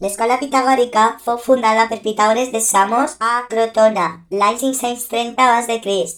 L'escola pitagòrica fou fundada per Pitàgores de Samos a Crotona l'any 530 abans de Crist.